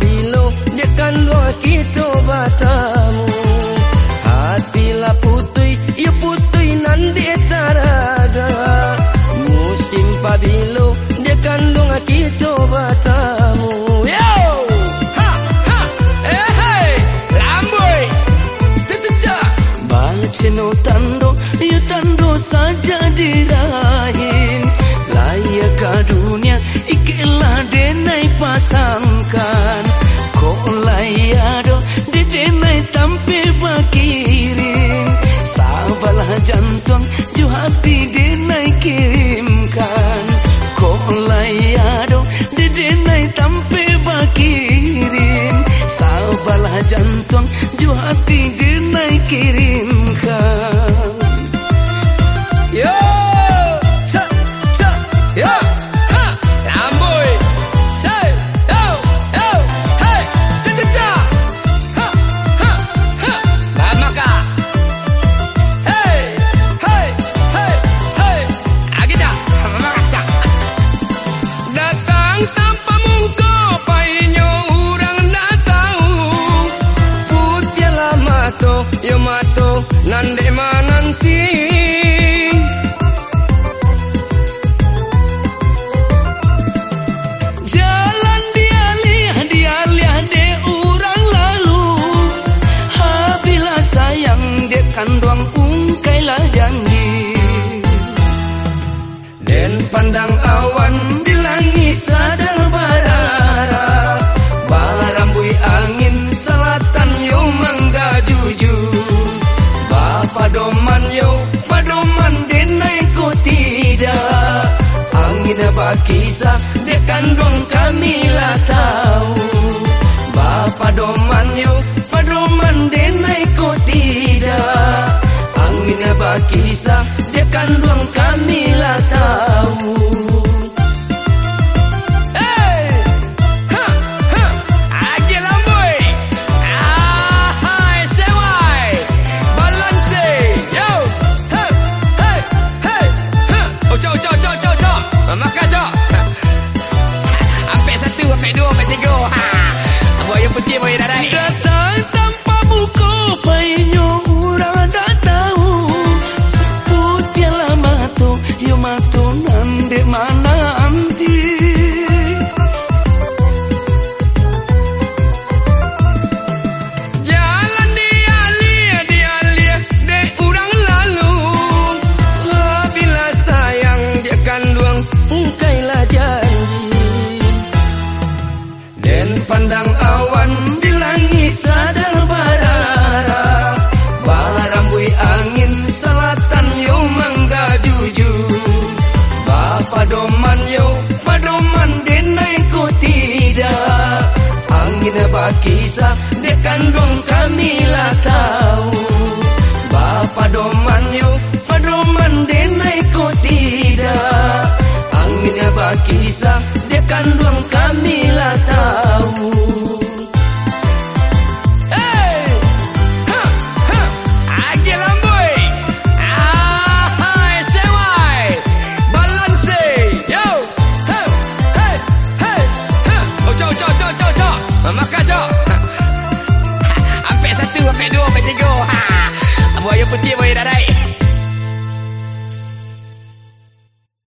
bilo dia kan luar kita batamu. Hatilah putui ya putui nanti taraga musim pabilo dia kan luar kita batamu. Yo! Ha ha eh hey lamboi tetetja banyak cino tando ya tando saja dirahin. Layak dunia jantung, jua hati dinaikirin. mato, yo mato, nande ma nanti Kan kandung. kisah. Dia kandung kami lah tahu. voy a ir a Madoman yung madoman din ay ko tidak Ang minabakisa dia kandung kami lah tahu Makan jok Sampai satu, sampai dua, sampai tiga Haa voy a putí, voy a ir a